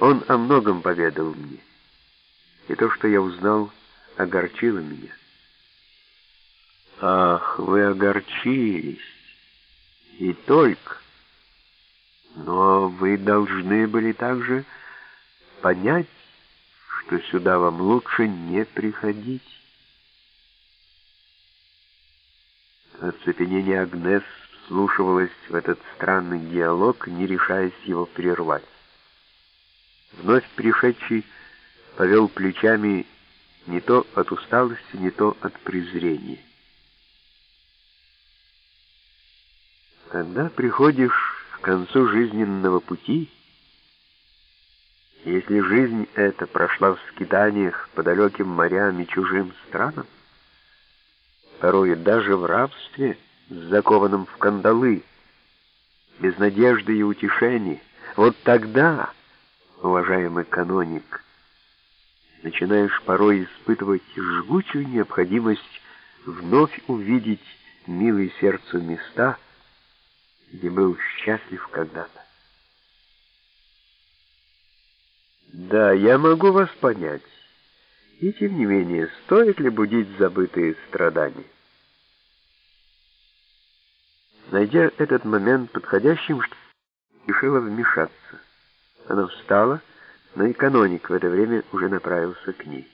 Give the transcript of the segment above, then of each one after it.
Он о многом поведал мне. И то, что я узнал, огорчило меня. Ах, вы огорчились. И только. Но вы должны были также понять, что сюда вам лучше не приходить. Оцепенение Агнес вслушивалось в этот странный диалог, не решаясь его прервать. Вновь пришедший повел плечами не то от усталости, не то от презрения. Когда приходишь к концу жизненного пути, если жизнь эта прошла в скитаниях по далеким морям и чужим странам, порой даже в рабстве, с закованным в кандалы, без надежды и утешения, вот тогда, уважаемый каноник, начинаешь порой испытывать жгучую необходимость вновь увидеть милые сердцу места, где был счастлив когда-то. Да, я могу вас понять. И тем не менее, стоит ли будить забытые страдания? Найдя этот момент подходящим, решила вмешаться. Она встала, но и каноник в это время уже направился к ней.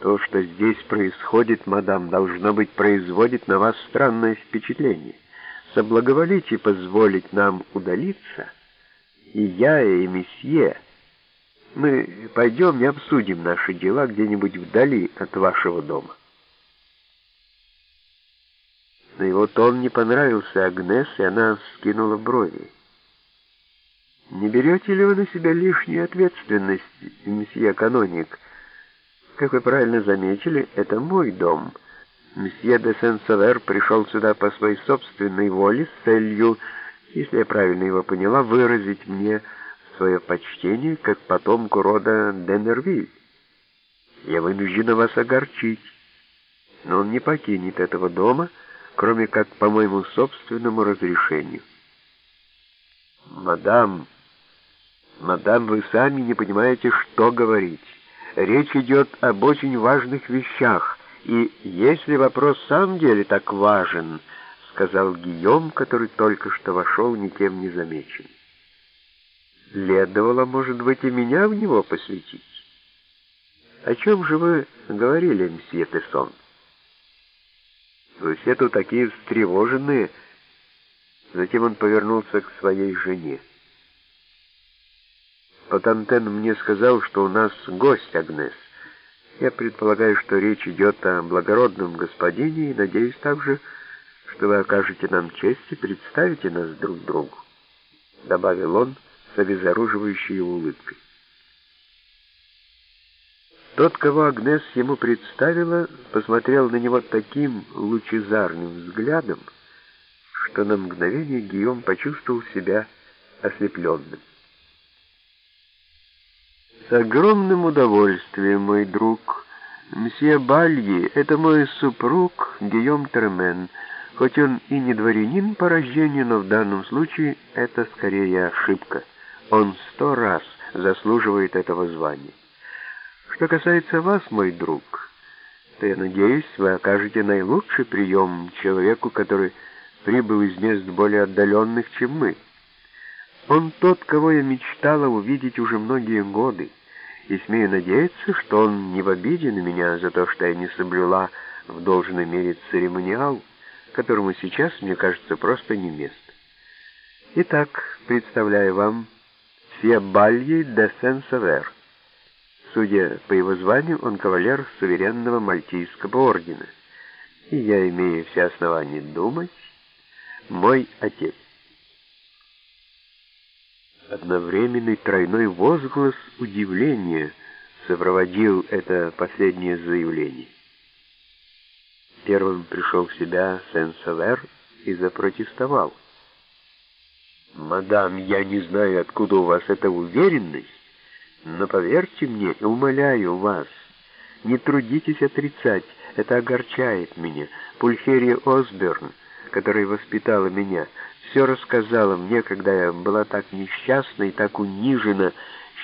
То, что здесь происходит, мадам, должно быть, производит на вас странное впечатление. Соблаговолите позволить нам удалиться, и я, и месье, мы пойдем и обсудим наши дела где-нибудь вдали от вашего дома. Но его тон не понравился Агнес, и она скинула брови. «Не берете ли вы на себя лишнюю ответственность, месье Каноник?» Как вы правильно заметили, это мой дом. Месье де Сен-Савер пришел сюда по своей собственной воле с целью, если я правильно его поняла, выразить мне свое почтение как потомку рода Деннервиль. Я вынуждена вас огорчить, но он не покинет этого дома, кроме как по моему собственному разрешению. Мадам, мадам, вы сами не понимаете, что говорить. Речь идет об очень важных вещах, и если вопрос в самом деле так важен, сказал Гийом, который только что вошел никем не замечен. Следовало, может быть, и меня в него посвятить. О чем же вы говорили, мсье Тессон? Вы все тут такие встревоженные. Затем он повернулся к своей жене. Потантен мне сказал, что у нас гость Агнес. Я предполагаю, что речь идет о благородном господине, и надеюсь также, что вы окажете нам честь и представите нас друг другу», — добавил он с обезоруживающей улыбкой. Тот, кого Агнес ему представила, посмотрел на него таким лучезарным взглядом, что на мгновение Гийом почувствовал себя ослепленным. «С огромным удовольствием, мой друг. Мсье Бальи — это мой супруг Гийом Термен. Хоть он и не дворянин по рождению, но в данном случае это скорее ошибка. Он сто раз заслуживает этого звания. Что касается вас, мой друг, то я надеюсь, вы окажете наилучший прием человеку, который прибыл из мест более отдаленных, чем мы». Он тот, кого я мечтала увидеть уже многие годы и смею надеяться, что он не в обиде на меня за то, что я не соблюла в должной мере церемониал, которому сейчас, мне кажется, просто не место. Итак, представляю вам Фиабальи де Сен-Савер. Судя по его званию, он кавалер суверенного мальтийского ордена. И я имею все основания думать, мой отец. Одновременный тройной возглас удивления сопроводил это последнее заявление. Первым пришел в себя Сен-Савер и запротестовал. «Мадам, я не знаю, откуда у вас эта уверенность, но поверьте мне, умоляю вас, не трудитесь отрицать, это огорчает меня. Пульхерия Осберн, которая воспитала меня, все рассказала мне, когда я была так несчастна и так унижена,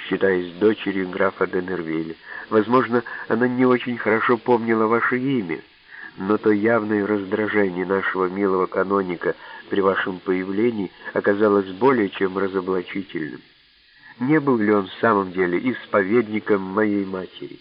считаясь дочерью графа Денервилля. Возможно, она не очень хорошо помнила ваше имя, но то явное раздражение нашего милого каноника при вашем появлении оказалось более чем разоблачительным. Не был ли он в самом деле исповедником моей матери?